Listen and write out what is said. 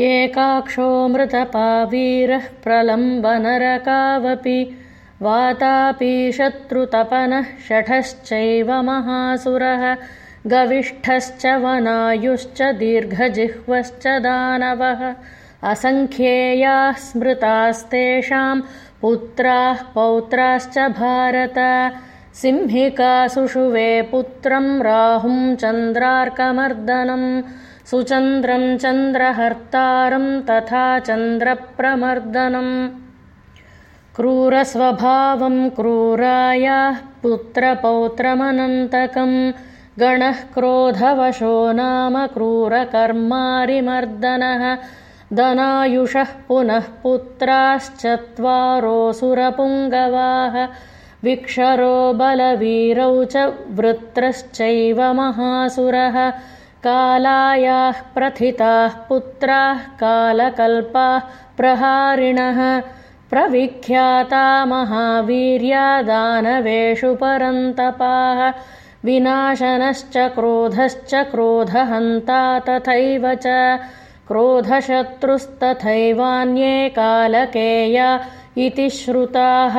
एकाक्षोऽमृतपावीरः प्रलम्बनरकावपि वातापि शत्रुतपनः शठश्चैव महासुरः गविष्ठश्च वनायुश्च दीर्घजिह्वश्च दानवः। असङ्ख्येयाः स्मृतास्तेषां पुत्राः पौत्राश्च भारत। सिंहिकासुषुवे पुत्रं राहुं चन्द्रार्कमर्दनम् सुचन्द्रं चन्द्रहर्तारं तथा चन्द्रप्रमर्दनम्। क्रूरस्वभावं क्रूरायाः पुत्रपौत्रमनन्तकं गणः क्रोधवशो नाम क्रूरकर्मारिमर्दनः। दनायुषः पुनः पुत्राश्चत्वारोऽसुरपुङ्गवाः विक्षरो बलवीरौ च वृत्रश्चैव महासुरः कालायाः प्रथिताः पुत्राः कालकल्पाः प्रहारिणः प्रविख्याता महावीर्यादानवेषु परन्तपाः विनाशनश्च क्रोधश्च क्रोधहन्ता तथैव च क्रोधशत्रुस्तथैवान्ये कालकेया इति श्रुताः